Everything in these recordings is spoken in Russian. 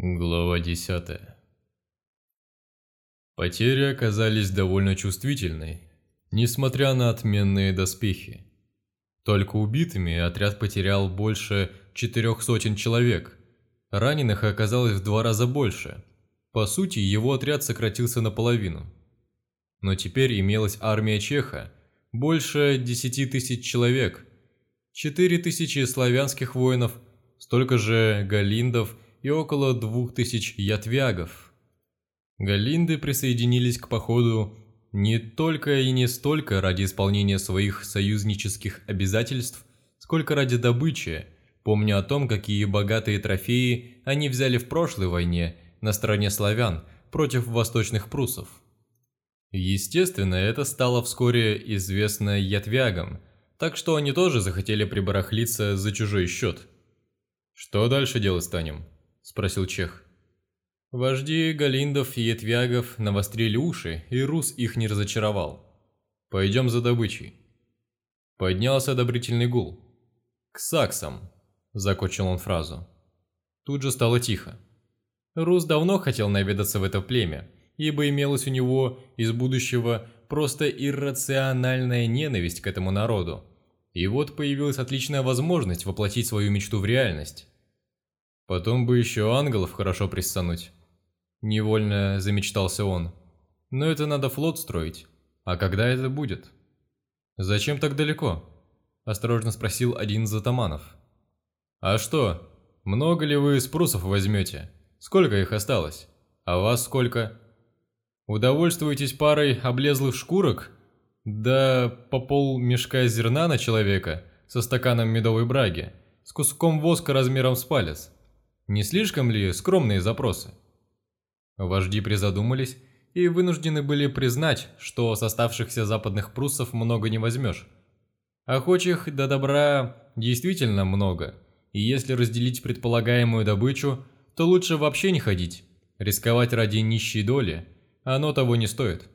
Глава 10 Потери оказались довольно чувствительной, несмотря на отменные доспехи. Только убитыми отряд потерял больше четырех сотен человек, раненых оказалось в два раза больше. По сути, его отряд сократился наполовину. Но теперь имелась армия Чеха, больше десяти тысяч человек, четыре тысячи славянских воинов, столько же галиндов и и около двух тысяч ятвягов. Галинды присоединились к походу не только и не столько ради исполнения своих союзнических обязательств, сколько ради добычи, помня о том, какие богатые трофеи они взяли в прошлой войне на стороне славян против восточных прусов. Естественно, это стало вскоре известно ятвягам, так что они тоже захотели прибарахлиться за чужой счет. «Что дальше делать станем?» Спросил Чех. Вожди Галиндов и Етвягов навострили уши, и Рус их не разочаровал. «Пойдем за добычей». Поднялся одобрительный гул. «К саксам», – закончил он фразу. Тут же стало тихо. Рус давно хотел наведаться в это племя, ибо имелась у него из будущего просто иррациональная ненависть к этому народу. И вот появилась отличная возможность воплотить свою мечту в реальность. Потом бы еще ангелов хорошо пристануть. Невольно замечтался он. Но это надо флот строить. А когда это будет? Зачем так далеко? Осторожно спросил один из атаманов. А что, много ли вы спрусов возьмете? Сколько их осталось? А вас сколько? Удовольствуетесь парой облезлых шкурок? Да по пол мешка зерна на человека со стаканом медовой браги, с куском воска размером с палец. Не слишком ли скромные запросы? Вожди призадумались и вынуждены были признать, что с оставшихся западных пруссов много не возьмешь. Охочих до добра действительно много, и если разделить предполагаемую добычу, то лучше вообще не ходить. Рисковать ради нищей доли, оно того не стоит.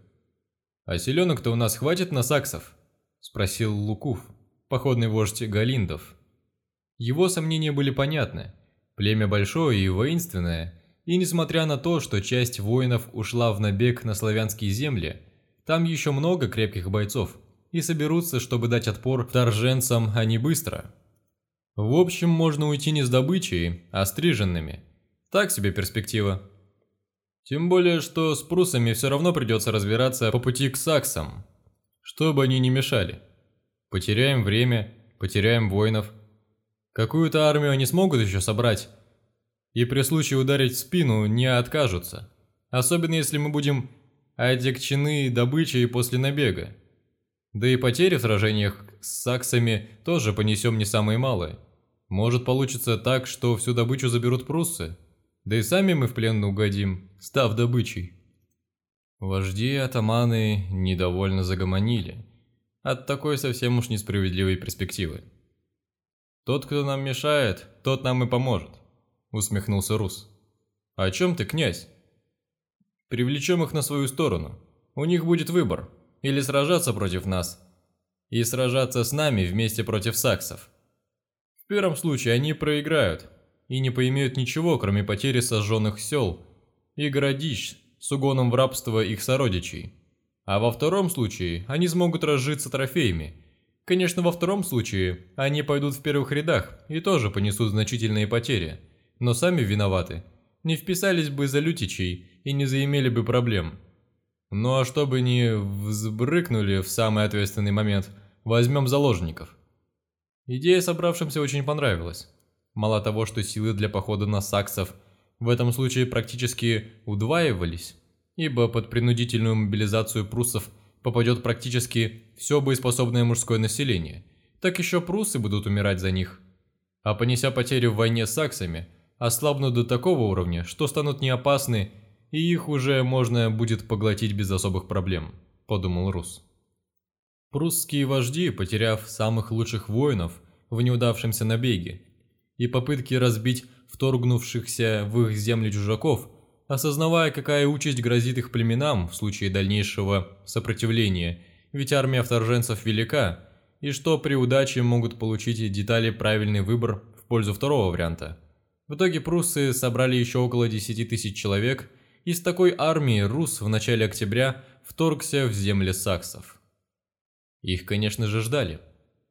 «А селенок-то у нас хватит на саксов?» – спросил Лукув, походный вождь Галиндов. Его сомнения были понятны – Племя большое и воинственное, и несмотря на то, что часть воинов ушла в набег на славянские земли, там еще много крепких бойцов, и соберутся, чтобы дать отпор торженцам, а не быстро. В общем, можно уйти не с добычей, а стриженными. Так себе перспектива. Тем более, что с прусами все равно придется разбираться по пути к саксам, чтобы они не мешали. Потеряем время, потеряем воинов – Какую-то армию они смогут еще собрать, и при случае ударить в спину не откажутся, особенно если мы будем одекчены добычей после набега. Да и потери в сражениях с саксами тоже понесем не самые малые. Может получится так, что всю добычу заберут пруссы, да и сами мы в плен угодим, став добычей. Вожди и атаманы недовольно загомонили от такой совсем уж несправедливой перспективы. «Тот, кто нам мешает, тот нам и поможет», – усмехнулся Рус. «О чем ты, князь?» «Привлечем их на свою сторону. У них будет выбор. Или сражаться против нас, и сражаться с нами вместе против саксов. В первом случае они проиграют и не поимеют ничего, кроме потери сожженных сел и городищ с угоном в рабство их сородичей. А во втором случае они смогут разжиться трофеями – Конечно, во втором случае они пойдут в первых рядах и тоже понесут значительные потери, но сами виноваты. Не вписались бы за лютичей и не заимели бы проблем. Ну а чтобы не взбрыкнули в самый ответственный момент, возьмем заложников. Идея собравшимся очень понравилась. Мало того, что силы для похода на саксов в этом случае практически удваивались, ибо под принудительную мобилизацию пруссов – попадет практически все боеспособное мужское население, так еще пруссы будут умирать за них. А понеся потери в войне с саксами, ослабнут до такого уровня, что станут неопасны, и их уже можно будет поглотить без особых проблем, подумал Рус. Прусские вожди, потеряв самых лучших воинов в неудавшемся набеге, и попытки разбить вторгнувшихся в их земли чужаков – осознавая, какая участь грозит их племенам в случае дальнейшего сопротивления, ведь армия вторженцев велика, и что при удаче могут получить детали правильный выбор в пользу второго варианта. В итоге пруссы собрали еще около 10 тысяч человек, и с такой армией Рус в начале октября вторгся в земли саксов. Их, конечно же, ждали.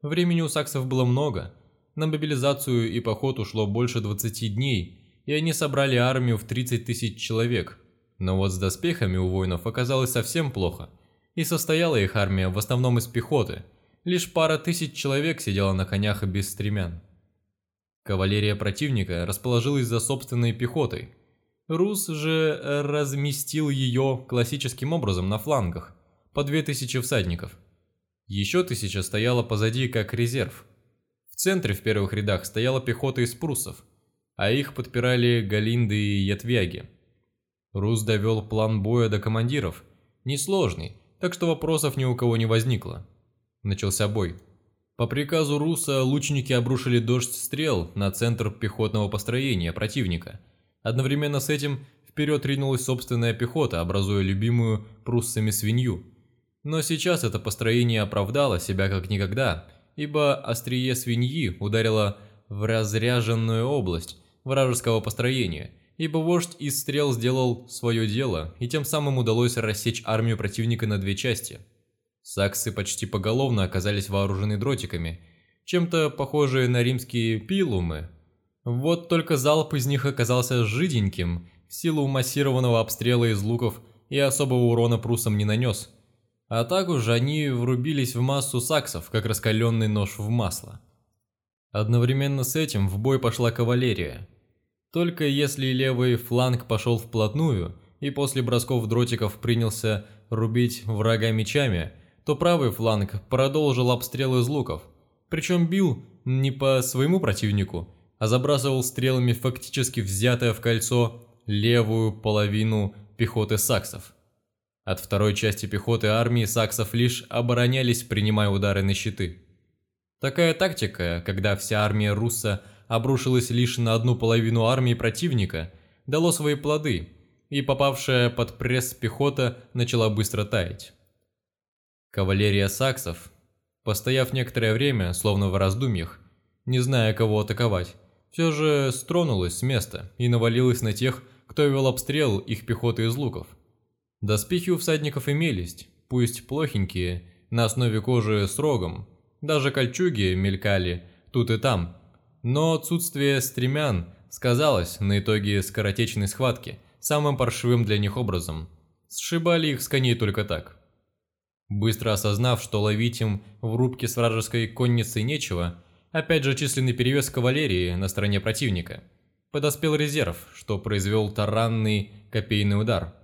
Времени у саксов было много. На мобилизацию и поход ушло больше 20 дней, и они собрали армию в 30 тысяч человек. Но вот с доспехами у воинов оказалось совсем плохо, и состояла их армия в основном из пехоты. Лишь пара тысяч человек сидела на конях и без стремян. Кавалерия противника расположилась за собственной пехотой. Рус же разместил ее классическим образом на флангах, по 2000 всадников. Еще тысяча стояла позади как резерв. В центре в первых рядах стояла пехота из пруссов, а их подпирали галинды и ятвяги. Рус довел план боя до командиров, несложный, так что вопросов ни у кого не возникло. Начался бой. По приказу Руса лучники обрушили дождь стрел на центр пехотного построения противника. Одновременно с этим вперед ринулась собственная пехота, образуя любимую пруссами свинью. Но сейчас это построение оправдало себя как никогда, ибо острие свиньи ударило в разряженную область вражеского построения, ибо вождь из стрел сделал свое дело, и тем самым удалось рассечь армию противника на две части – Саксы почти поголовно оказались вооружены дротиками, чем-то похожие на римские пилумы. Вот только залп из них оказался жиденьким, в силу массированного обстрела из луков и особого урона прусам не нанес. А так уж они врубились в массу саксов, как раскаленный нож в масло. Одновременно с этим в бой пошла кавалерия. Только если левый фланг пошел вплотную и после бросков дротиков принялся рубить врага мечами – то правый фланг продолжил обстрел из луков, причем бил не по своему противнику, а забрасывал стрелами фактически взятое в кольцо левую половину пехоты саксов. От второй части пехоты армии саксов лишь оборонялись, принимая удары на щиты. Такая тактика, когда вся армия Русса обрушилась лишь на одну половину армии противника, дало свои плоды, и попавшая под пресс пехота начала быстро таять. Кавалерия саксов, постояв некоторое время, словно в раздумьях, не зная, кого атаковать, все же стронулась с места и навалилась на тех, кто вел обстрел их пехоты из луков. Доспехи у всадников имелись, пусть плохенькие, на основе кожи с рогом, даже кольчуги мелькали тут и там, но отсутствие стремян сказалось на итоге скоротечной схватки самым паршивым для них образом. Сшибали их с коней только так. Быстро осознав, что ловить им в рубке с вражеской конницей нечего, опять же численный перевес кавалерии на стороне противника. Подоспел резерв, что произвел таранный копейный удар.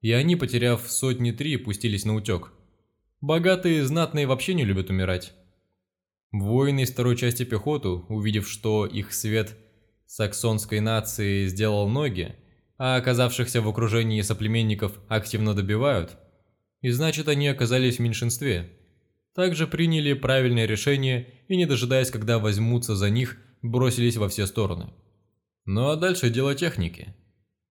И они, потеряв сотни три, пустились на утек. Богатые знатные вообще не любят умирать. Воины из второй части пехоту, увидев, что их свет саксонской нации сделал ноги, а оказавшихся в окружении соплеменников активно добивают – и значит они оказались в меньшинстве. Также приняли правильное решение и, не дожидаясь, когда возьмутся за них, бросились во все стороны. Ну а дальше дело техники.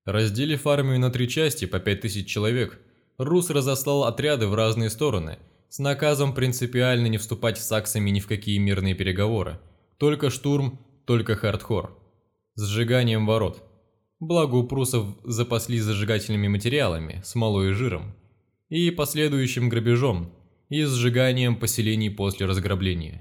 Разделив армию на три части по 5000 человек, Рус разослал отряды в разные стороны, с наказом принципиально не вступать с саксами ни в какие мирные переговоры. Только штурм, только хардкор. Сжиганием ворот. Благо у прусов запаслись зажигательными материалами, смолой и жиром и последующим грабежом и сжиганием поселений после разграбления.